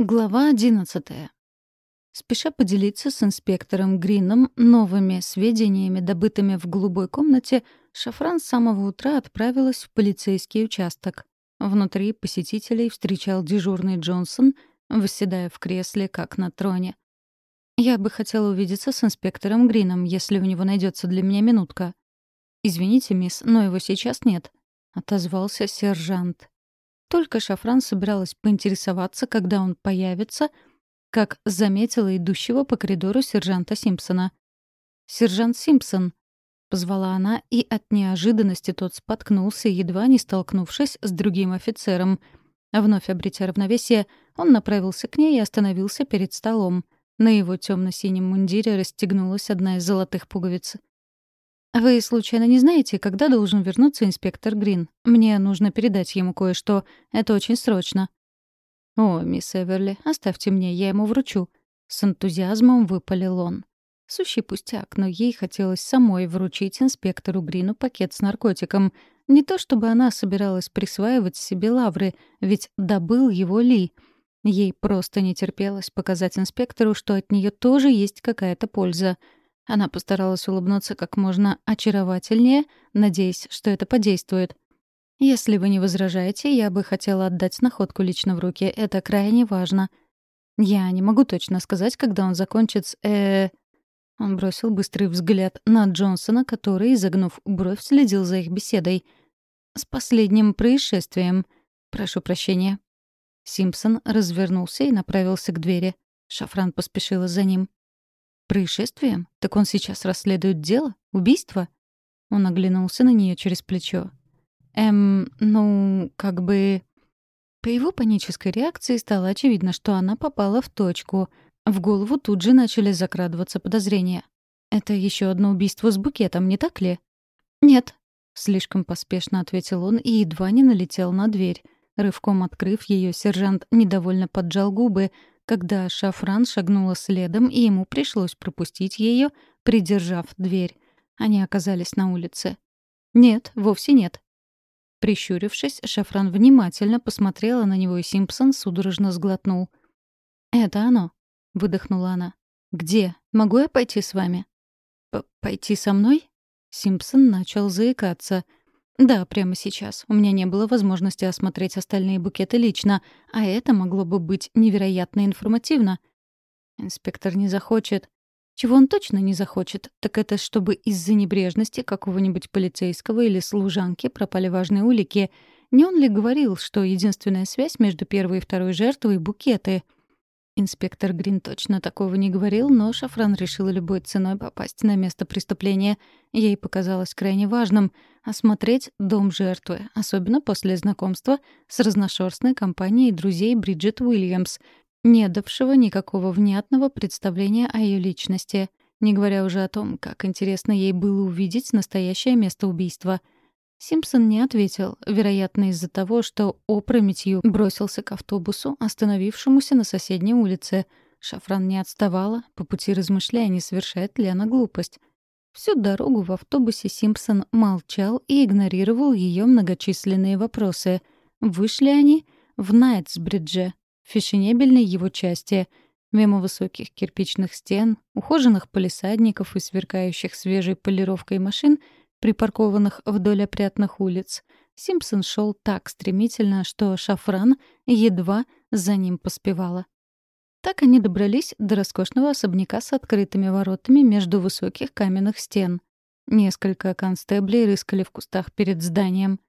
Глава одиннадцатая. Спеша поделиться с инспектором Грином новыми сведениями, добытыми в голубой комнате, Шафран с самого утра отправилась в полицейский участок. Внутри посетителей встречал дежурный Джонсон, восседая в кресле, как на троне. «Я бы хотела увидеться с инспектором Грином, если у него найдется для меня минутка». «Извините, мисс, но его сейчас нет», — отозвался сержант. Только Шафран собиралась поинтересоваться, когда он появится, как заметила идущего по коридору сержанта Симпсона. «Сержант Симпсон», — позвала она, и от неожиданности тот споткнулся, едва не столкнувшись с другим офицером. Вновь обретя равновесие, он направился к ней и остановился перед столом. На его темно синем мундире расстегнулась одна из золотых пуговиц. «Вы, случайно, не знаете, когда должен вернуться инспектор Грин? Мне нужно передать ему кое-что. Это очень срочно». «О, мисс Эверли, оставьте мне, я ему вручу». С энтузиазмом выпалил он. Сущий пустяк, но ей хотелось самой вручить инспектору Грину пакет с наркотиком. Не то чтобы она собиралась присваивать себе лавры, ведь добыл его Ли. Ей просто не терпелось показать инспектору, что от нее тоже есть какая-то польза — она постаралась улыбнуться как можно очаровательнее, надеясь, что это подействует. «Если вы не возражаете, я бы хотела отдать находку лично в руки. Это крайне важно. Я не могу точно сказать, когда он закончит с... э Он бросил быстрый взгляд на Джонсона, который, загнув бровь, следил за их беседой. «С последним происшествием. Прошу прощения». Симпсон развернулся и направился к двери. Шафран поспешила за ним. Происшествием? Так он сейчас расследует дело? Убийство? Он оглянулся на нее через плечо. Эм, ну, как бы... По его панической реакции стало очевидно, что она попала в точку. В голову тут же начали закрадываться подозрения. «Это еще одно убийство с букетом, не так ли?» «Нет», — слишком поспешно ответил он и едва не налетел на дверь. Рывком открыв ее, сержант недовольно поджал губы, когда Шафран шагнула следом, и ему пришлось пропустить ее, придержав дверь. Они оказались на улице. «Нет, вовсе нет». Прищурившись, Шафран внимательно посмотрела на него, и Симпсон судорожно сглотнул. «Это оно», — выдохнула она. «Где? Могу я пойти с вами?» П «Пойти со мной?» Симпсон начал заикаться — «Да, прямо сейчас. У меня не было возможности осмотреть остальные букеты лично, а это могло бы быть невероятно информативно». Инспектор не захочет. Чего он точно не захочет, так это чтобы из-за небрежности какого-нибудь полицейского или служанки пропали важные улики. Не он ли говорил, что единственная связь между первой и второй жертвой — букеты — Инспектор Грин точно такого не говорил, но Шафран решила любой ценой попасть на место преступления. Ей показалось крайне важным осмотреть дом жертвы, особенно после знакомства с разношерстной компанией друзей Бриджит Уильямс, не давшего никакого внятного представления о ее личности, не говоря уже о том, как интересно ей было увидеть настоящее место убийства — Симпсон не ответил, вероятно, из-за того, что опрометью бросился к автобусу, остановившемуся на соседней улице. Шафран не отставала, по пути размышляя, не совершает ли она глупость. Всю дорогу в автобусе Симпсон молчал и игнорировал ее многочисленные вопросы. Вышли они в Найтсбридже, фешенебельной его части, мимо высоких кирпичных стен, ухоженных полисадников и сверкающих свежей полировкой машин — припаркованных вдоль опрятных улиц. Симпсон шел так стремительно, что Шафран едва за ним поспевала. Так они добрались до роскошного особняка с открытыми воротами между высоких каменных стен. Несколько констеблей рыскали в кустах перед зданием.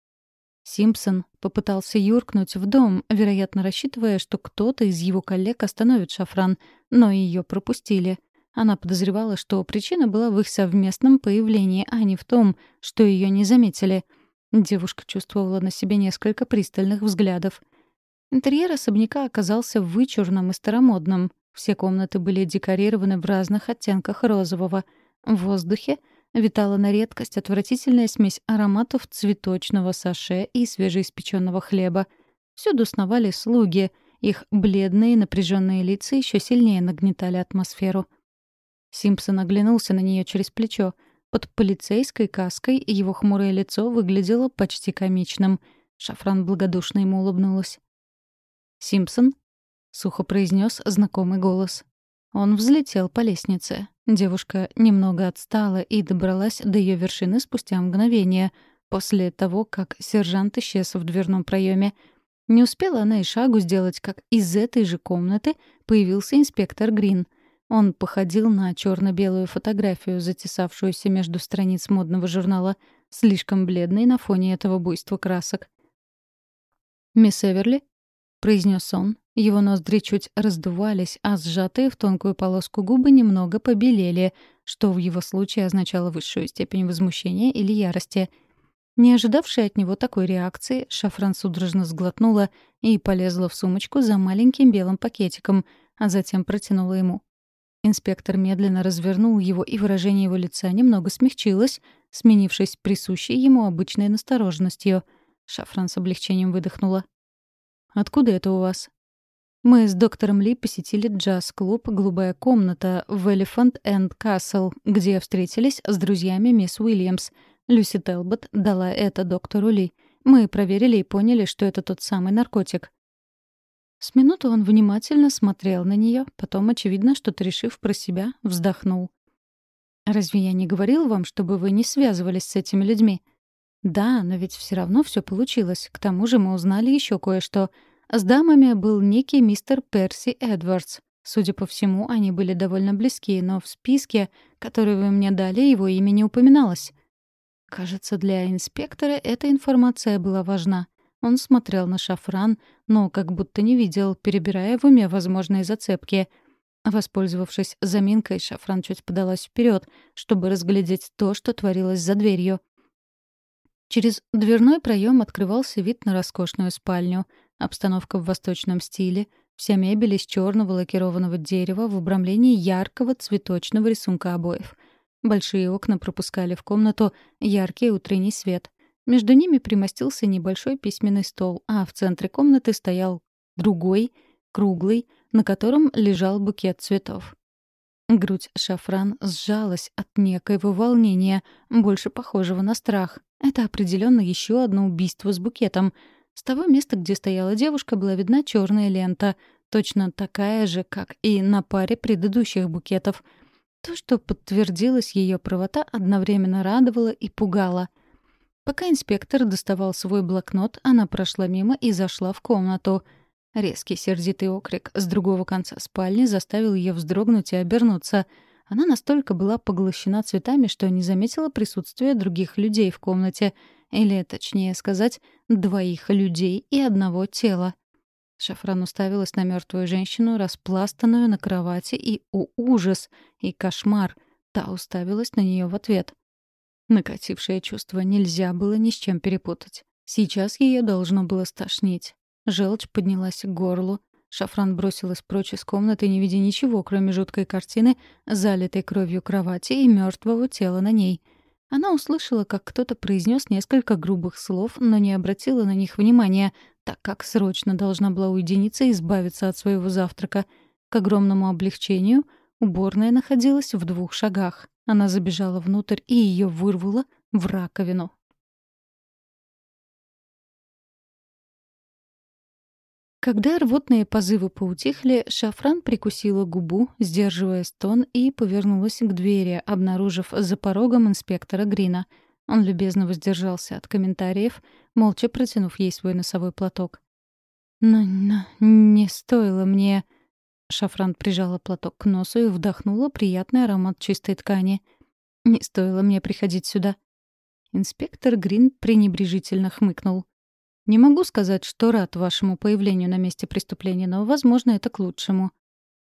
Симпсон попытался юркнуть в дом, вероятно, рассчитывая, что кто-то из его коллег остановит Шафран, но ее пропустили — она подозревала, что причина была в их совместном появлении, а не в том, что ее не заметили. Девушка чувствовала на себе несколько пристальных взглядов. Интерьер особняка оказался вычурным и старомодным. Все комнаты были декорированы в разных оттенках розового. В воздухе витала на редкость отвратительная смесь ароматов цветочного саше и свежеиспеченного хлеба. Всюду сновали слуги. Их бледные напряженные лица еще сильнее нагнетали атмосферу — Симпсон оглянулся на нее через плечо. Под полицейской каской его хмурое лицо выглядело почти комичным. Шафран благодушно ему улыбнулась. «Симпсон?» — сухо произнес знакомый голос. Он взлетел по лестнице. Девушка немного отстала и добралась до ее вершины спустя мгновение, после того, как сержант исчез в дверном проеме. Не успела она и шагу сделать, как из этой же комнаты появился инспектор Грин. Он походил на черно белую фотографию, затесавшуюся между страниц модного журнала, слишком бледной на фоне этого буйства красок. «Мисс Эверли?» — произнес он. Его ноздри чуть раздувались, а сжатые в тонкую полоску губы немного побелели, что в его случае означало высшую степень возмущения или ярости. Не ожидавшая от него такой реакции, Шафран судорожно сглотнула и полезла в сумочку за маленьким белым пакетиком, а затем протянула ему. Инспектор медленно развернул его, и выражение его лица немного смягчилось, сменившись присущей ему обычной настороженностью. Шафран с облегчением выдохнула. Откуда это у вас?» Мы с доктором Ли посетили джаз-клуб «Голубая комната» в Elephant End Castle, где встретились с друзьями мисс Уильямс. Люси Телбот дала это доктору Ли. Мы проверили и поняли, что это тот самый наркотик. С минуту он внимательно смотрел на нее, потом, очевидно, что-то решив про себя, вздохнул. «Разве я не говорил вам, чтобы вы не связывались с этими людьми?» «Да, но ведь все равно все получилось. К тому же мы узнали еще кое-что. С дамами был некий мистер Перси Эдвардс. Судя по всему, они были довольно близки, но в списке, который вы мне дали, его имя не упоминалось. Кажется, для инспектора эта информация была важна. Он смотрел на шафран, но как будто не видел, перебирая в уме возможные зацепки. Воспользовавшись заминкой, шафран чуть подалась вперед, чтобы разглядеть то, что творилось за дверью. Через дверной проем открывался вид на роскошную спальню. Обстановка в восточном стиле, вся мебель из черного лакированного дерева в обрамлении яркого цветочного рисунка обоев. Большие окна пропускали в комнату яркий утренний свет. Между ними примостился небольшой письменный стол, а в центре комнаты стоял другой, круглый, на котором лежал букет цветов. Грудь шафран сжалась от некоего волнения, больше похожего на страх. Это определенно еще одно убийство с букетом — с того места, где стояла девушка, была видна черная лента, точно такая же, как и на паре предыдущих букетов. То, что подтвердилось ее правота, одновременно радовало и пугало. Пока инспектор доставал свой блокнот, она прошла мимо и зашла в комнату. Резкий сердитый окрик с другого конца спальни заставил ее вздрогнуть и обернуться. Она настолько была поглощена цветами, что не заметила присутствия других людей в комнате — или, точнее сказать, двоих людей и одного тела. Шафран уставилась на мертвую женщину, распластанную на кровати, и, о ужас, и кошмар, та уставилась на нее в ответ. Накатившее чувство нельзя было ни с чем перепутать. Сейчас ее должно было стошнить. Желчь поднялась к горлу. Шафран бросилась прочь из комнаты, не видя ничего, кроме жуткой картины, залитой кровью кровати и мертвого тела на ней — она услышала, как кто-то произнес несколько грубых слов, но не обратила на них внимания, так как срочно должна была уединиться и избавиться от своего завтрака. К огромному облегчению уборная находилась в двух шагах. Она забежала внутрь и ее вырвало в раковину. Когда рвотные позывы поутихли, Шафран прикусила губу, сдерживая стон, и повернулась к двери, обнаружив за порогом инспектора Грина. Он любезно воздержался от комментариев, молча протянув ей свой носовой платок. «Но, но не стоило мне...» Шафран прижала платок к носу и вдохнула приятный аромат чистой ткани. «Не стоило мне приходить сюда». Инспектор Грин пренебрежительно хмыкнул. Не могу сказать, что рад вашему появлению на месте преступления, но, возможно, это к лучшему».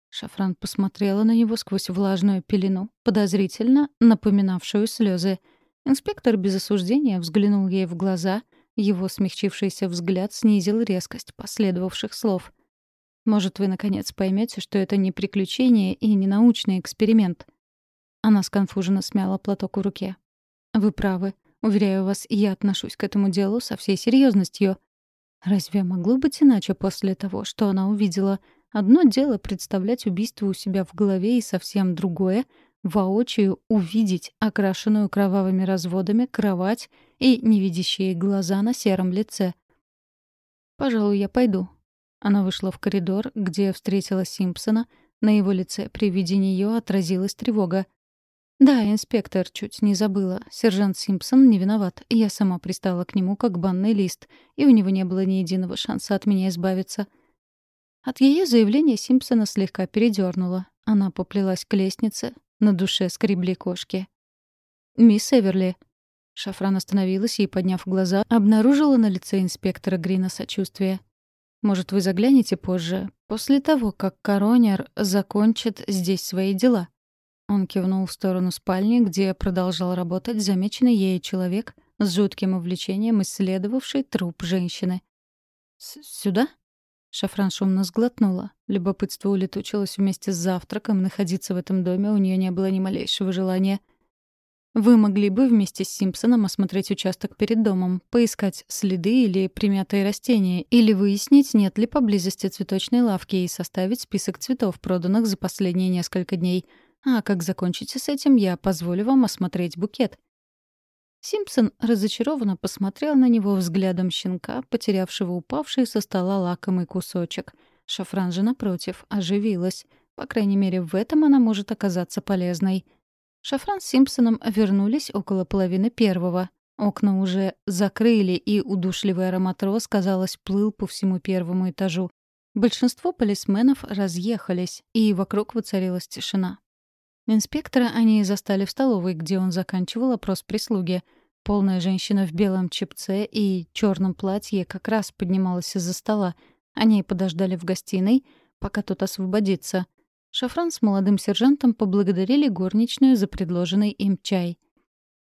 Шафран посмотрела на него сквозь влажную пелену, подозрительно напоминавшую слезы. Инспектор без осуждения взглянул ей в глаза, его смягчившийся взгляд снизил резкость последовавших слов. «Может, вы, наконец, поймете, что это не приключение и не научный эксперимент?» Она сконфуженно смяла платок в руке. «Вы правы. Уверяю вас, я отношусь к этому делу со всей серьезностью. Разве могло быть иначе после того, что она увидела? Одно дело представлять убийство у себя в голове и совсем другое — воочию увидеть окрашенную кровавыми разводами кровать и невидящие глаза на сером лице. «Пожалуй, я пойду». Она вышла в коридор, где встретила Симпсона. На его лице при виде нее отразилась тревога. «Да, инспектор, чуть не забыла. Сержант Симпсон не виноват. Я сама пристала к нему как банный лист, и у него не было ни единого шанса от меня избавиться». От ее заявления Симпсона слегка передернула. Она поплелась к лестнице. На душе скребли кошки. «Мисс Эверли». Шафран остановилась и, подняв глаза, обнаружила на лице инспектора Грина сочувствие. «Может, вы заглянете позже, после того, как коронер закончит здесь свои дела?» Он кивнул в сторону спальни, где продолжал работать замеченный ею человек с жутким увлечением, исследовавший труп женщины. «Сюда?» Шафран шумно сглотнула. Любопытство улетучилось вместе с завтраком. Находиться в этом доме у нее не было ни малейшего желания. Вы могли бы вместе с Симпсоном осмотреть участок перед домом, поискать следы или примятые растения, или выяснить, нет ли поблизости цветочной лавки и составить список цветов, проданных за последние несколько дней. А как закончите с этим, я позволю вам осмотреть букет. Симпсон разочарованно посмотрел на него взглядом щенка, потерявшего упавший со стола лакомый кусочек. Шафран же, напротив, оживилась. По крайней мере, в этом она может оказаться полезной — Шафран с Симпсоном вернулись около половины первого. Окна уже закрыли, и удушливый аромат роз, казалось, плыл по всему первому этажу. Большинство полисменов разъехались, и вокруг воцарилась тишина. Инспектора они застали в столовой, где он заканчивал опрос прислуги. Полная женщина в белом чепце и черном платье как раз поднималась из-за стола. Они подождали в гостиной, пока тот освободится — Шафран с молодым сержантом поблагодарили горничную за предложенный им чай.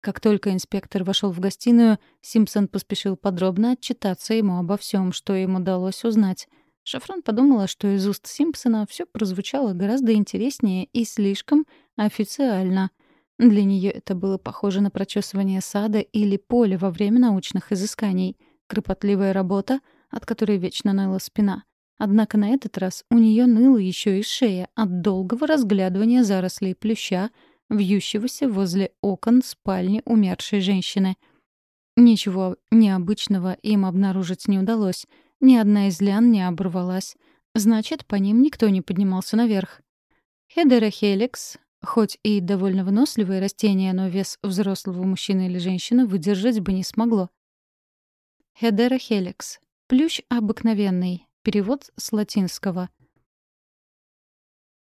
Как только инспектор вошел в гостиную, Симпсон поспешил подробно отчитаться ему обо всем, что им удалось узнать. Шафран подумала, что из уст Симпсона все прозвучало гораздо интереснее и слишком официально. Для нее это было похоже на прочесывание сада или поля во время научных изысканий. Кропотливая работа, от которой вечно ныла спина. Однако на этот раз у нее ныла еще и шея от долгого разглядывания зарослей плюща, вьющегося возле окон спальни умершей женщины. Ничего необычного им обнаружить не удалось. Ни одна из лян не оборвалась. Значит, по ним никто не поднимался наверх. Хедера хеликс, хоть и довольно выносливое растение, но вес взрослого мужчины или женщины выдержать бы не смогло. Хедера хеликс. Плющ обыкновенный, Перевод с латинского.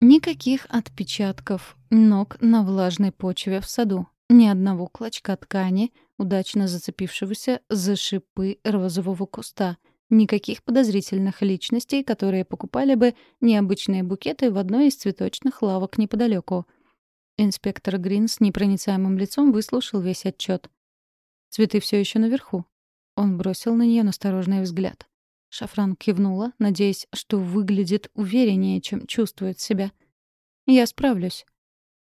Никаких отпечатков ног на влажной почве в саду. Ни одного клочка ткани, удачно зацепившегося за шипы розового куста. Никаких подозрительных личностей, которые покупали бы необычные букеты в одной из цветочных лавок неподалеку. Инспектор Грин с непроницаемым лицом выслушал весь отчет. «Цветы все еще наверху». Он бросил на нее насторожный взгляд. Шафран кивнула, надеясь, что выглядит увереннее, чем чувствует себя. «Я справлюсь».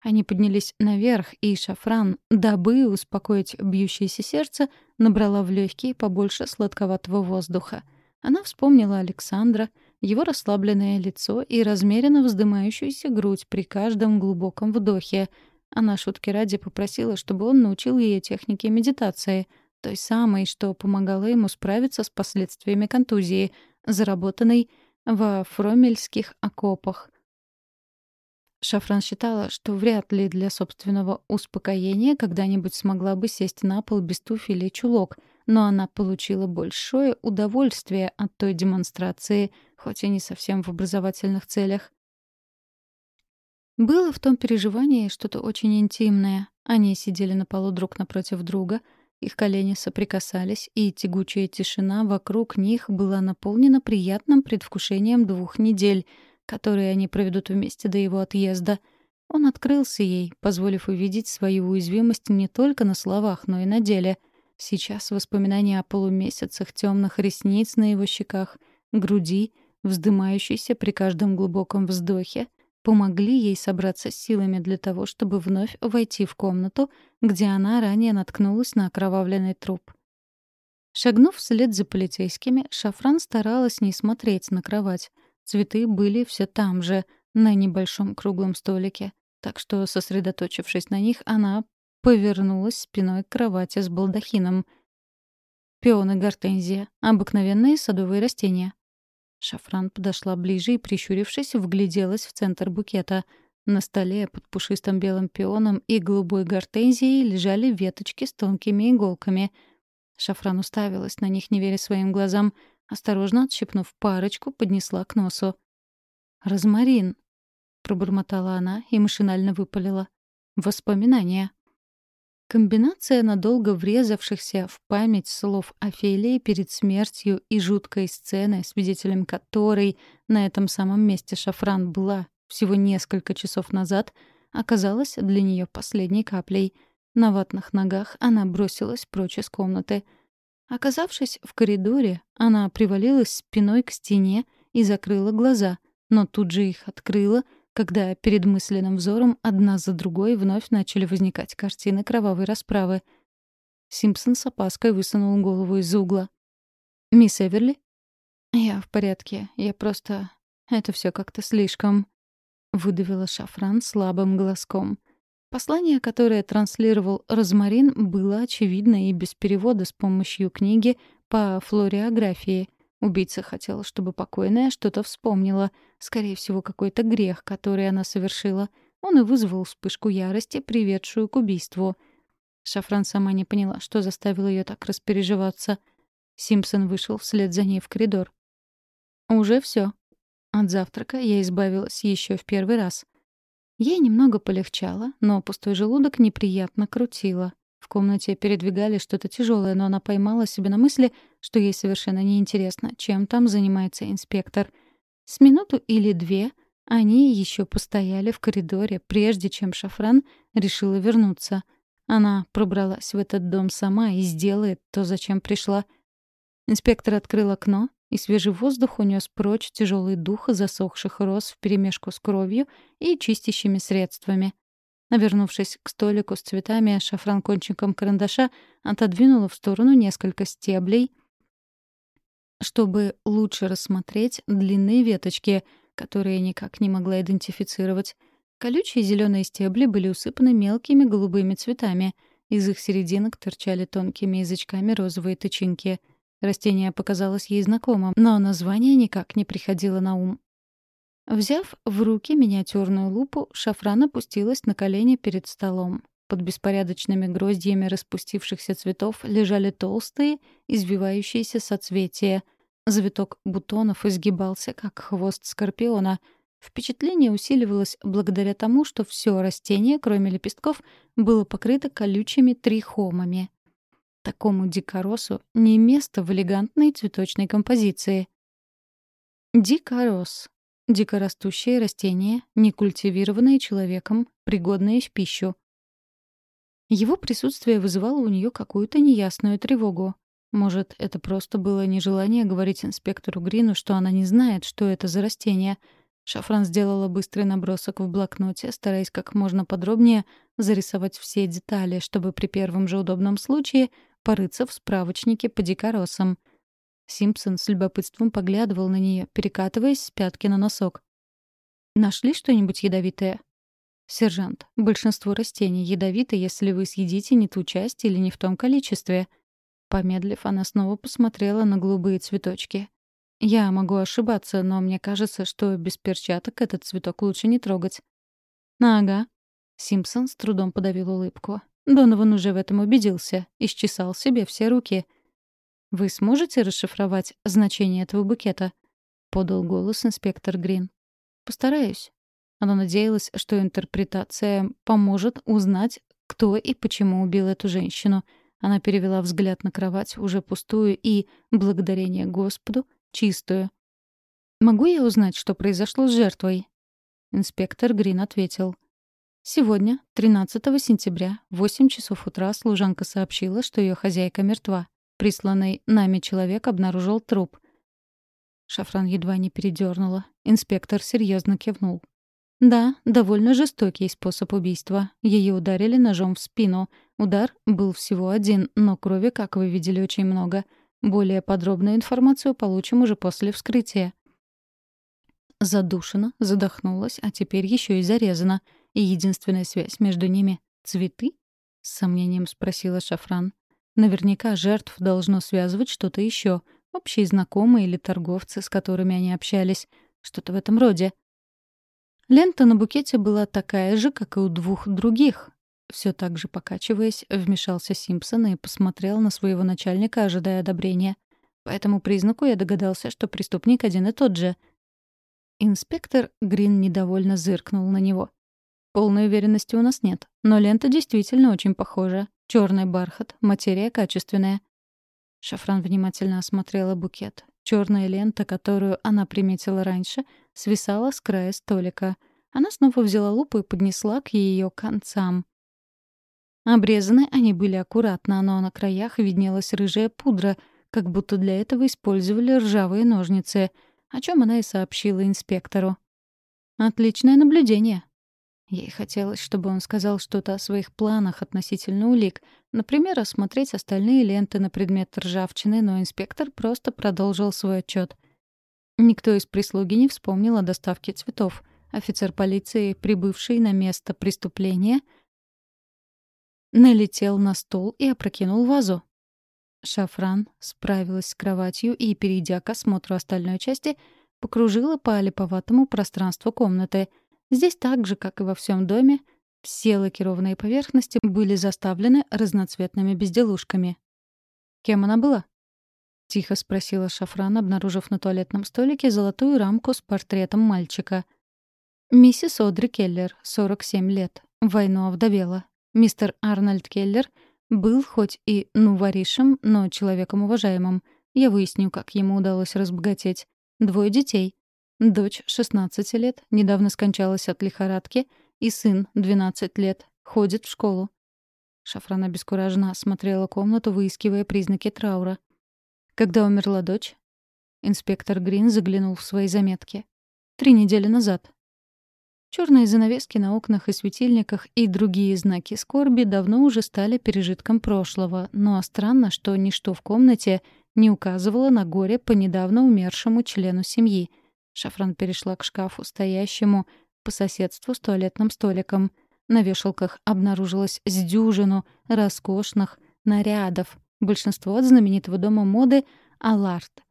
Они поднялись наверх, и Шафран, дабы успокоить бьющееся сердце, набрала в легкие побольше сладковатого воздуха. Она вспомнила Александра, его расслабленное лицо и размеренно вздымающуюся грудь при каждом глубоком вдохе. Она шутки ради попросила, чтобы он научил ее технике медитации — той самой, что помогала ему справиться с последствиями контузии, заработанной во фромельских окопах. Шафран считала, что вряд ли для собственного успокоения когда-нибудь смогла бы сесть на пол без туфель и чулок, но она получила большое удовольствие от той демонстрации, хоть и не совсем в образовательных целях. Было в том переживании что-то очень интимное. Они сидели на полу друг напротив друга — их колени соприкасались, и тягучая тишина вокруг них была наполнена приятным предвкушением двух недель, которые они проведут вместе до его отъезда. Он открылся ей, позволив увидеть свою уязвимость не только на словах, но и на деле. Сейчас воспоминания о полумесяцах темных ресниц на его щеках, груди, вздымающейся при каждом глубоком вздохе — помогли ей собраться с силами для того, чтобы вновь войти в комнату, где она ранее наткнулась на окровавленный труп. Шагнув вслед за полицейскими, Шафран старалась не смотреть на кровать. Цветы были все там же, на небольшом круглом столике, так что, сосредоточившись на них, она повернулась спиной к кровати с балдахином. Пионы гортензия — обыкновенные садовые растения. Шафран подошла ближе и, прищурившись, вгляделась в центр букета. На столе под пушистым белым пионом и голубой гортензией лежали веточки с тонкими иголками. Шафран уставилась на них, не веря своим глазам. Осторожно отщипнув парочку, поднесла к носу. «Розмарин», — пробормотала она и машинально выпалила. «Воспоминания». Комбинация надолго врезавшихся в память слов Офелии перед смертью и жуткой сцены, свидетелем которой на этом самом месте Шафран была всего несколько часов назад, оказалась для нее последней каплей. На ватных ногах она бросилась прочь из комнаты. Оказавшись в коридоре, она привалилась спиной к стене и закрыла глаза, но тут же их открыла — когда перед мысленным взором одна за другой вновь начали возникать картины кровавой расправы. Симпсон с опаской высунул голову из угла. «Мисс Эверли?» «Я в порядке. Я просто... Это все как-то слишком...» — выдавила Шафран слабым глазком. Послание, которое транслировал Розмарин, было очевидно и без перевода с помощью книги по флориографии — Убийца хотел, чтобы покойная что-то вспомнила. Скорее всего, какой-то грех, который она совершила. Он и вызвал вспышку ярости, приведшую к убийству. Шафран сама не поняла, что заставило ее так распереживаться. Симпсон вышел вслед за ней в коридор. «Уже все. От завтрака я избавилась еще в первый раз. Ей немного полегчало, но пустой желудок неприятно крутило. Комнате передвигали что-то тяжелое, но она поймала себя на мысли, что ей совершенно неинтересно, чем там занимается инспектор. С минуту или две они еще постояли в коридоре, прежде чем Шафран решила вернуться. Она пробралась в этот дом сама и сделает то, зачем пришла. Инспектор открыл окно, и свежий воздух унес прочь тяжелый дух засохших роз вперемешку с кровью и чистящими средствами. Навернувшись к столику с цветами, шафран кончиком карандаша отодвинула в сторону несколько стеблей, чтобы лучше рассмотреть длинные веточки, которые никак не могла идентифицировать. Колючие зеленые стебли были усыпаны мелкими голубыми цветами. Из их серединок торчали тонкими язычками розовые тычинки. Растение показалось ей знакомым, но название никак не приходило на ум. Взяв в руки миниатюрную лупу, Шафран опустилась на колени перед столом. Под беспорядочными гроздьями распустившихся цветов лежали толстые, извивающиеся соцветия. Завиток бутонов изгибался, как хвост скорпиона. Впечатление усиливалось благодаря тому, что все растение, кроме лепестков, было покрыто колючими трихомами. Такому дикоросу не место в элегантной цветочной композиции. Дикорос Дикорастущее растение, не культивированное человеком, пригодное в пищу. Его присутствие вызывало у нее какую-то неясную тревогу. Может, это просто было нежелание говорить инспектору Грину, что она не знает, что это за растение. Шафран сделала быстрый набросок в блокноте, стараясь как можно подробнее зарисовать все детали, чтобы при первом же удобном случае порыться в справочнике по дикоросам — Симпсон с любопытством поглядывал на нее, перекатываясь с пятки на носок. «Нашли что-нибудь ядовитое?» «Сержант, большинство растений ядовиты, если вы съедите не ту часть или не в том количестве». Помедлив, она снова посмотрела на голубые цветочки. «Я могу ошибаться, но мне кажется, что без перчаток этот цветок лучше не трогать». «Ага». Симпсон с трудом подавил улыбку. Донован уже в этом убедился. Исчесал себе все руки — «Вы сможете расшифровать значение этого букета?» — подал голос инспектор Грин. «Постараюсь». Она надеялась, что интерпретация поможет узнать, кто и почему убил эту женщину. Она перевела взгляд на кровать, уже пустую и, благодарение Господу, чистую. «Могу я узнать, что произошло с жертвой?» Инспектор Грин ответил. Сегодня, 13 сентября, в 8 часов утра, служанка сообщила, что ее хозяйка мертва. Присланный нами человек обнаружил труп. Шафран едва не передернула. Инспектор серьезно кивнул. Да, довольно жестокий способ убийства. Ее ударили ножом в спину. Удар был всего один, но крови, как вы видели, очень много. Более подробную информацию получим уже после вскрытия. Задушена, задохнулась, а теперь еще и зарезана. И единственная связь между ними — цветы? С сомнением спросила Шафран. Наверняка жертв должно связывать что-то еще. Общие знакомые или торговцы, с которыми они общались. Что-то в этом роде. Лента на букете была такая же, как и у двух других. Все так же покачиваясь, вмешался Симпсон и посмотрел на своего начальника, ожидая одобрения. По этому признаку я догадался, что преступник один и тот же. Инспектор Грин недовольно зыркнул на него. Полной уверенности у нас нет, но лента действительно очень похожа. Черный бархат, материя качественная. Шафран внимательно осмотрела букет. Черная лента, которую она приметила раньше, свисала с края столика. Она снова взяла лупу и поднесла к ее концам. Обрезаны они были аккуратно, но на краях виднелась рыжая пудра, как будто для этого использовали ржавые ножницы, о чем она и сообщила инспектору. «Отличное наблюдение», Ей хотелось, чтобы он сказал что-то о своих планах относительно улик, например, осмотреть остальные ленты на предмет ржавчины, но инспектор просто продолжил свой отчет. Никто из прислуги не вспомнил о доставке цветов. Офицер полиции, прибывший на место преступления, налетел на стол и опрокинул вазу. Шафран справилась с кроватью и, перейдя к осмотру остальной части, покружила по олиповатому пространству комнаты — Здесь так же, как и во всем доме, все лакированные поверхности были заставлены разноцветными безделушками. «Кем она была?» — тихо спросила Шафран, обнаружив на туалетном столике золотую рамку с портретом мальчика. «Миссис Одри Келлер, 47 лет. Войну овдовела. Мистер Арнольд Келлер был хоть и нуворишем, но человеком уважаемым. Я выясню, как ему удалось разбогатеть. Двое детей. Дочь 16 лет, недавно скончалась от лихорадки, и сын 12 лет, ходит в школу. Шафран обескураженно осмотрела комнату, выискивая признаки траура. Когда умерла дочь? Инспектор Грин заглянул в свои заметки. Три недели назад. Черные занавески на окнах и светильниках и другие знаки скорби давно уже стали пережитком прошлого, но странно, что ничто в комнате не указывало на горе по недавно умершему члену семьи — Шафран перешла к шкафу, стоящему по соседству с туалетным столиком. На вешалках обнаружилось с дюжину роскошных нарядов, большинство от знаменитого дома моды «Аларт».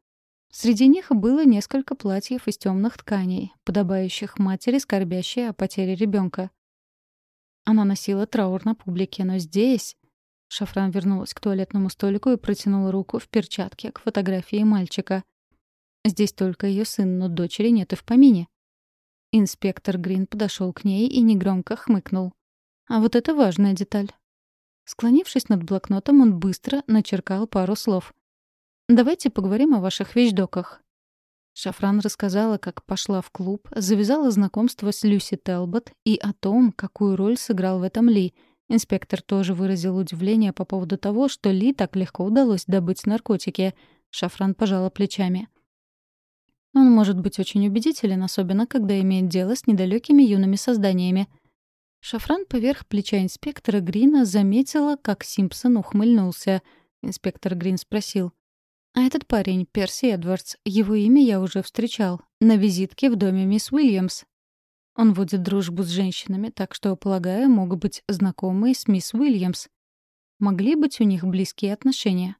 Среди них было несколько платьев из темных тканей, подобающих матери, скорбящей о потере ребенка. Она носила траур на публике, но здесь... Шафран вернулась к туалетному столику и протянула руку в перчатке к фотографии мальчика. Здесь только ее сын, но дочери нет и в помине. Инспектор Грин подошел к ней и негромко хмыкнул. А вот это важная деталь. Склонившись над блокнотом, он быстро начеркал пару слов. «Давайте поговорим о ваших вещдоках». Шафран рассказала, как пошла в клуб, завязала знакомство с Люси Телбот и о том, какую роль сыграл в этом Ли. Инспектор тоже выразил удивление по поводу того, что Ли так легко удалось добыть наркотики. Шафран пожала плечами. Он может быть очень убедителен, особенно когда имеет дело с недалекими юными созданиями. Шафран поверх плеча инспектора Грина заметила, как Симпсон ухмыльнулся. Инспектор Грин спросил. «А этот парень, Перси Эдвардс, его имя я уже встречал. На визитке в доме мисс Уильямс. Он водит дружбу с женщинами, так что, полагаю, могут быть знакомые с мисс Уильямс. Могли быть у них близкие отношения?»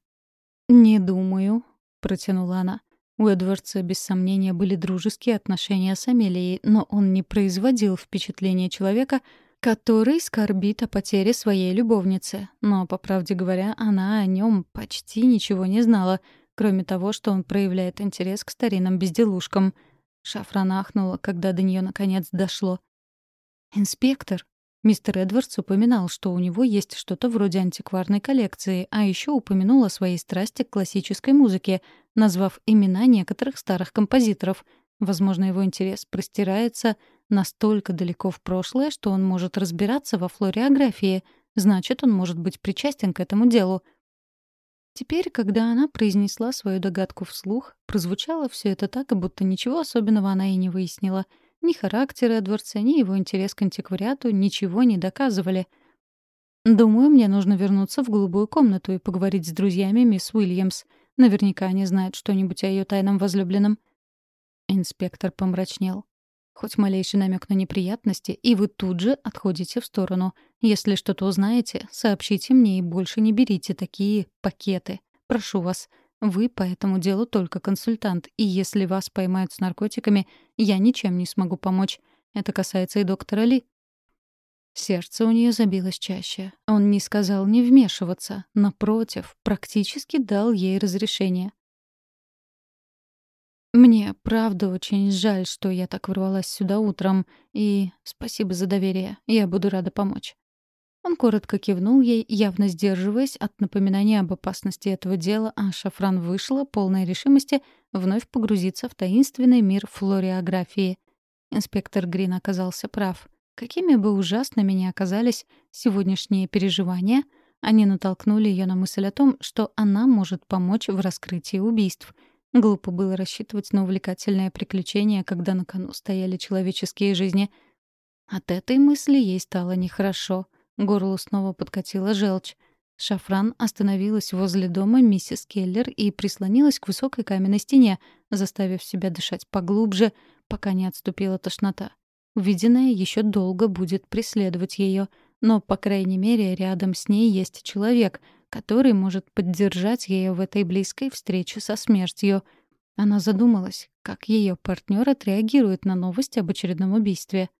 «Не думаю», — протянула она. У Эдвардса, без сомнения, были дружеские отношения с Амелией, но он не производил впечатления человека, который скорбит о потере своей любовницы. Но, по правде говоря, она о нем почти ничего не знала, кроме того, что он проявляет интерес к старинным безделушкам. Шафран ахнула, когда до нее наконец дошло. «Инспектор», Мистер Эдвардс упоминал, что у него есть что-то вроде антикварной коллекции, а еще упомянул о своей страсти к классической музыке, назвав имена некоторых старых композиторов. Возможно, его интерес простирается настолько далеко в прошлое, что он может разбираться во флориографии, значит, он может быть причастен к этому делу. Теперь, когда она произнесла свою догадку вслух, прозвучало все это так, будто ничего особенного она и не выяснила — ни характер Эдвардса, ни его интерес к антиквариату ничего не доказывали. «Думаю, мне нужно вернуться в голубую комнату и поговорить с друзьями мисс Уильямс. Наверняка они знают что-нибудь о ее тайном возлюбленном». Инспектор помрачнел. «Хоть малейший намек на неприятности, и вы тут же отходите в сторону. Если что-то узнаете, сообщите мне и больше не берите такие пакеты. Прошу вас. Вы по этому делу только консультант, и если вас поймают с наркотиками, я ничем не смогу помочь. Это касается и доктора Ли». Сердце у нее забилось чаще. Он не сказал не вмешиваться. Напротив, практически дал ей разрешение. «Мне правда очень жаль, что я так ворвалась сюда утром, и спасибо за доверие. Я буду рада помочь». Он коротко кивнул ей, явно сдерживаясь от напоминания об опасности этого дела, а Шафран вышла, полной решимости, вновь погрузиться в таинственный мир флориографии. Инспектор Грин оказался прав. Какими бы ужасными ни оказались сегодняшние переживания, они натолкнули ее на мысль о том, что она может помочь в раскрытии убийств. Глупо было рассчитывать на увлекательное приключение, когда на кону стояли человеческие жизни. От этой мысли ей стало нехорошо — Горлу снова подкатила желчь. Шафран остановилась возле дома миссис Келлер и прислонилась к высокой каменной стене, заставив себя дышать поглубже, пока не отступила тошнота. Увиденное еще долго будет преследовать ее, но, по крайней мере, рядом с ней есть человек, который может поддержать ее в этой близкой встрече со смертью. Она задумалась, как ее партнер отреагирует на новость об очередном убийстве —